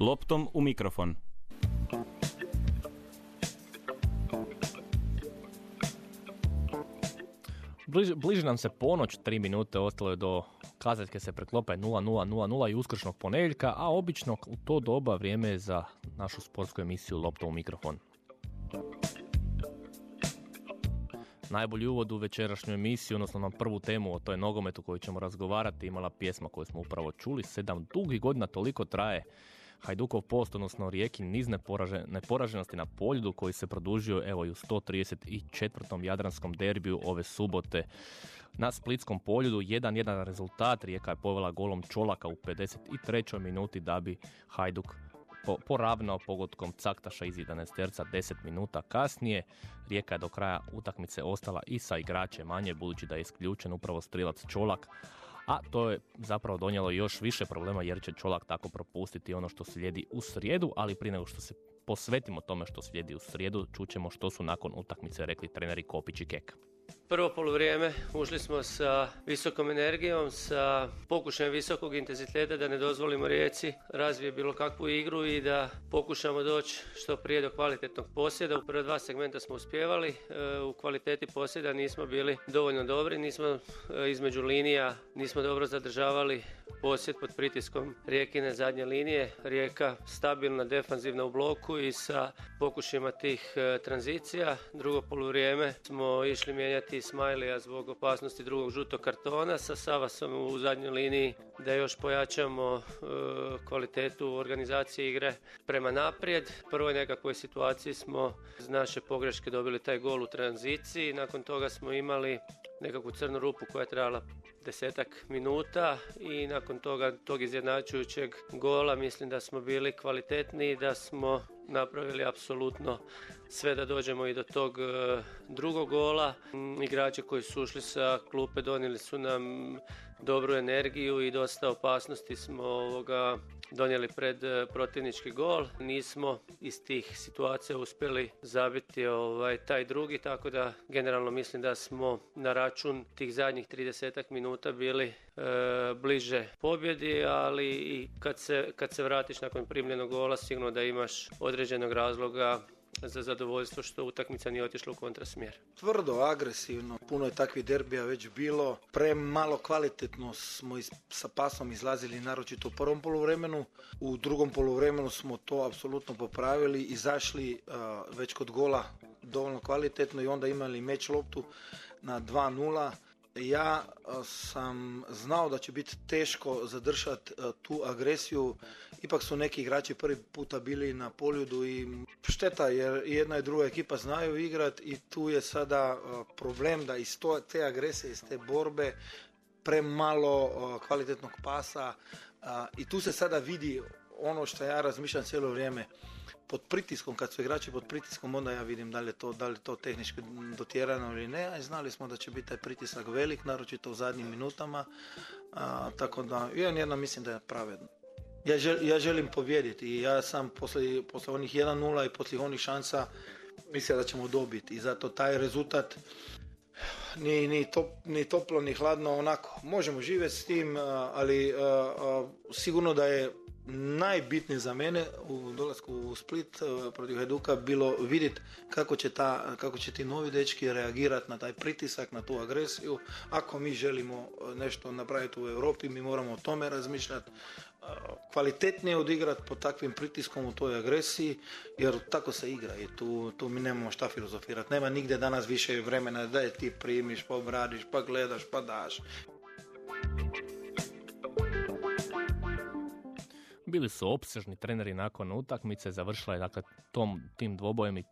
Loptom u mikrofon. Bliži, nam se ponoć, tri minute ostalo do kazaljke se preklope 0-0-0-0 i uskršnog ponedjeljka, a obično u to doba vrijeme je za našu sportsku emisiju Loptom u mikrofon. Najbolji uvod u večerašnju emisiju, odnosno na prvu temu o toj nogometu koju ćemo razgovarati, imala pjesma koju smo upravo čuli. Sedam dugih godina toliko traje Hajdukov post, odnosno Rijeki niz neporaženosti na poljudu koji se produžio evo i u 134. Jadranskom derbiju ove subote. Na Splitskom poljudu 1-1 rezultat, Rijeka je povela golom Čolaka u 53. minuti da bi Hajduk po, poravnao pogodkom Caktaša iz 11 terca 10 minuta kasnije. Rijeka je do kraja utakmice ostala i sa igračem manje, budući da je isključen upravo strilac Čolak, a to je zapravo donijelo još više problema jer će Čolak tako propustiti ono što slijedi u srijedu, ali prije nego što se posvetimo tome što slijedi u srijedu, čućemo što su nakon utakmice rekli treneri Kopić i Kek. Prvo poluvrijeme ušli smo sa visokom energijom, sa pokušajem visokog intenziteta da ne dozvolimo Rijeci razvije bilo kakvu igru i da pokušamo doći što prije do kvalitetnog posjeda. U prva dva segmenta smo uspjevali, e, u kvaliteti posjeda nismo bili dovoljno dobri, nismo e, između linija, nismo dobro zadržavali posjed pod pritiskom Rijekine zadnje linije. Rijeka stabilna, defanzivna u bloku i sa pokušima tih e, tranzicija. Drugo poluvrijeme smo išli mijenjati Smajlija zbog opasnosti drugog žutog kartona sa Savasom u zadnjoj liniji da još pojačamo e, kvalitetu organizacije igre prema naprijed. Prvoj nekakvoj situaciji smo iz naše pogreške dobili taj gol u tranziciji, nakon toga smo imali nekakvu crnu rupu koja je trajala desetak minuta i nakon toga tog izjednačujućeg gola mislim da smo bili kvalitetniji, da smo napravili apsolutno sve da dođemo i do tog e, drugog gola. Mm, igrači koji su ušli sa klupe donijeli su nam dobru energiju i dosta opasnosti smo ovoga donijeli pred e, protivnički gol. Nismo iz tih situacija uspjeli zabiti ovaj, taj drugi, tako da generalno mislim da smo na račun tih zadnjih 30 minuta bili e, bliže pobjedi, ali i kad se, kad se vratiš nakon primljenog gola sigurno da imaš određenog razloga za zadovoljstvo što utakmica nije otišla u kontrasmjer. Tvrdo, agresivno, puno je takvih derbija već bilo, premalo kvalitetno smo sa pasom izlazili naročito u prvom poluvremenu, u drugom poluvremenu smo to apsolutno popravili, izašli već kod gola dovoljno kvalitetno i onda imali meč loptu na 2-0 ja sam znao da će biti teško zadržati tu agresiju. Ipak su neki igrači prvi puta bili na poljudu i šteta jer jedna i druga ekipa znaju igrat i tu je sada problem da iz te agresije, iz te borbe premalo kvalitetnog pasa i tu se sada vidi ono što ja razmišljam cijelo vrijeme pod pritiskom, kad su igrači pod pritiskom, onda ja vidim da li je to, da li to tehnički dotjerano ili ne, a znali smo da će biti taj pritisak velik, naročito u zadnjim minutama, a, tako da, jedan jedna mislim da je pravedno. Ja, ja želim pobijediti i ja sam poslije, poslije onih 1-0 i poslije onih šansa mislim da ćemo dobiti i zato taj rezultat ni, ni, top, ni toplo ni hladno onako. Možemo živjeti s tim ali sigurno da je najbitnije za mene u dolasku u Split e, protiv Hajduka bilo vidjeti kako će, ta, kako će ti novi dečki reagirati na taj pritisak, na tu agresiju. Ako mi želimo e, nešto napraviti u Europi, mi moramo o tome razmišljati, e, kvalitetnije odigrati pod takvim pritiskom u toj agresiji, jer tako se igra i tu, tu mi nemamo šta filozofirati. Nema nigdje danas više vremena da je ti primiš, pa obradiš, pa gledaš, pa daš. Bili su opsežni treneri nakon utakmice, završila je dakle tom, tim dvobojem i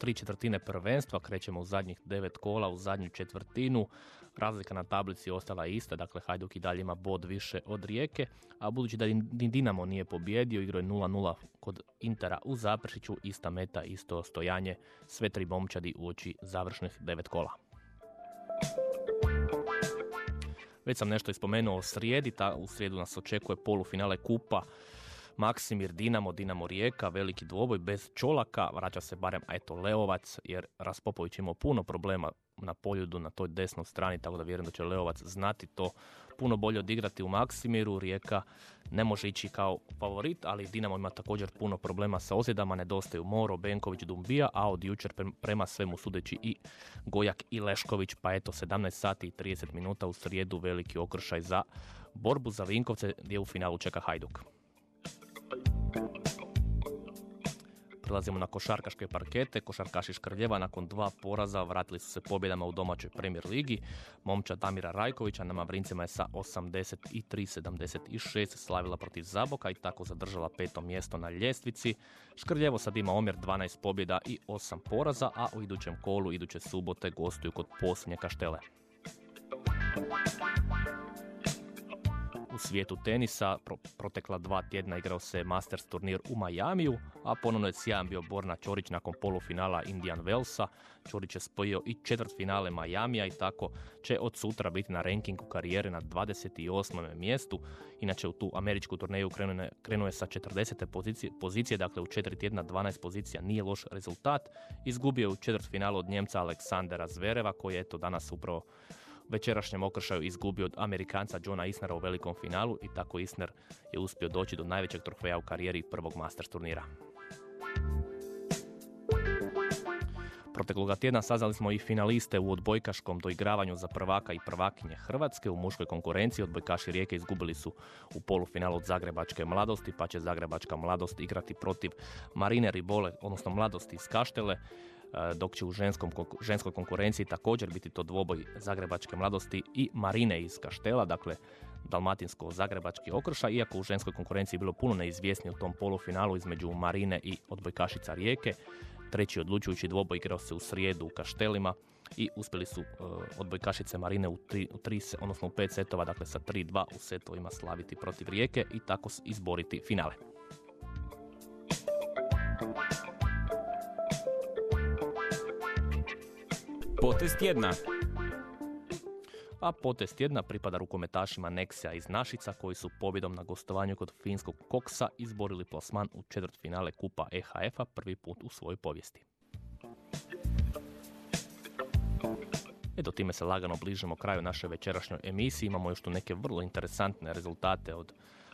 tri četvrtine prvenstva, krećemo u zadnjih devet kola, u zadnju četvrtinu, razlika na tablici ostala je ista, dakle Hajduk i dalje ima bod više od Rijeke, a budući da ni Dinamo nije pobjedio, igrao je 0-0 kod Intera u Zapršiću, ista meta, isto stojanje, sve tri momčadi uoči završnih devet kola. Već sam nešto ispomenuo o srijedi, ta, u srijedu nas očekuje polufinale kupa Maksimir Dinamo, Dinamo Rijeka, veliki dvoboj bez Čolaka, vraća se barem eto Leovac jer Raspopović imao puno problema na poljudu na toj desnoj strani, tako da vjerujem da će Leovac znati to puno bolje odigrati u Maksimiru. Rijeka ne može ići kao favorit, ali Dinamo ima također puno problema sa ozljedama, nedostaju Moro, Benković, Dumbija, a od jučer prema svemu sudeći i Gojak i Lešković, pa eto 17 sati i 30 minuta u srijedu veliki okršaj za borbu za Vinkovce gdje u finalu čeka Hajduk. Prelazimo na košarkaške parkete. Košarkaši Škrljeva nakon dva poraza vratili su se pobjedama u domaćoj Premier ligi. Momča Damira Rajkovića na Mavrincima je sa 83-76 slavila protiv Zaboka i tako zadržala peto mjesto na ljestvici. Škrljevo sad ima omjer 12 pobjeda i 8 poraza, a u idućem kolu iduće subote gostuju kod posljednje kaštele. U svijetu tenisa protekla dva tjedna igrao se Masters turnir u Majamiju, a ponovno je sjajan bio Borna Ćorić nakon polufinala Indian Wellsa. Ćorić je spojio i četvrt finale Majamija i tako će od sutra biti na rankingu karijere na 28. mjestu. Inače u tu američku turneju krenuo je sa 40. pozicije, pozicije, dakle u četiri tjedna 12 pozicija nije loš rezultat. Izgubio je u četvrt finalu od Njemca Aleksandera Zvereva koji je eto danas upravo večerašnjem okršaju izgubio od Amerikanca Johna Isnera u velikom finalu i tako Isner je uspio doći do najvećeg trofeja u karijeri prvog Masters turnira. Protekloga tjedna saznali smo i finaliste u odbojkaškom doigravanju za prvaka i prvakinje Hrvatske u muškoj konkurenciji. Odbojkaši Rijeke izgubili su u polufinalu od Zagrebačke mladosti, pa će Zagrebačka mladost igrati protiv Marine Ribole, odnosno mladosti iz Kaštele. E, dok će u ženskom, ženskoj konkurenciji također biti to dvoboj Zagrebačke mladosti i Marine iz Kaštela, dakle dalmatinsko-zagrebački okrša, iako u ženskoj konkurenciji bilo puno neizvjesnije u tom polufinalu između Marine i odbojkašica Rijeke. Treći odlučujući dvoboj igrao se u srijedu u Kaštelima i uspjeli su uh, odbojkašice Marine u tri, u tri, odnosno u pet setova, dakle sa 3-2 u setovima slaviti protiv Rijeke i tako izboriti finale. Potest tjedna. A potest tjedna pripada rukometašima Nexia iz Našica koji su pobjedom na gostovanju kod finskog Koksa izborili plasman u četvrt finale Kupa EHF-a prvi put u svojoj povijesti. Eto, time se lagano bližimo kraju naše večerašnjoj emisiji. Imamo još tu neke vrlo interesantne rezultate od,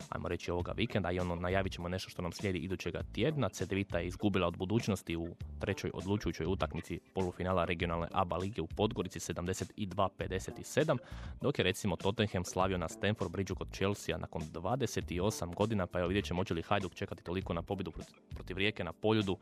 ajmo reći, ovoga vikenda i ono najavit ćemo nešto što nam slijedi idućega tjedna. Cedevita je izgubila od budućnosti u trećoj odlučujućoj utakmici polufinala regionalne ABA lige u Podgorici 72-57, dok je recimo Tottenham slavio na Stanford Bridgeu kod Chelsea nakon 28 godina, pa evo vidjet ćemo hoće li Hajduk čekati toliko na pobjedu protiv Rijeke na poljudu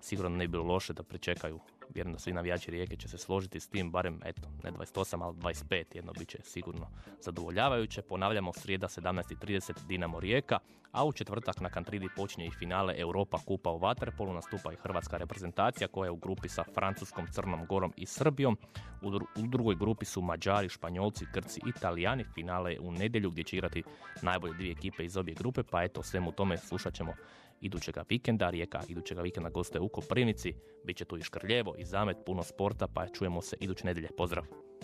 sigurno ne bi bilo loše da pričekaju. Vjerujem da svi navijači Rijeke će se složiti s tim, barem eto, ne 28, ali 25, jedno bit će sigurno zadovoljavajuće. Ponavljamo srijeda 17.30 Dinamo Rijeka, a u četvrtak na Kantridi počinje i finale Europa Kupa u Vaterpolu, nastupa i hrvatska reprezentacija koja je u grupi sa Francuskom, Crnom Gorom i Srbijom. U, drugoj grupi su Mađari, Španjolci, Grci, Italijani. Finale je u nedjelju gdje će igrati najbolje dvije ekipe iz obje grupe, pa eto svemu tome slušat ćemo idućega vikenda. Rijeka idućega vikenda goste u Koprivnici. Biće tu i Škrljevo i Zamet, puno sporta, pa čujemo se iduće nedjelje. Pozdrav!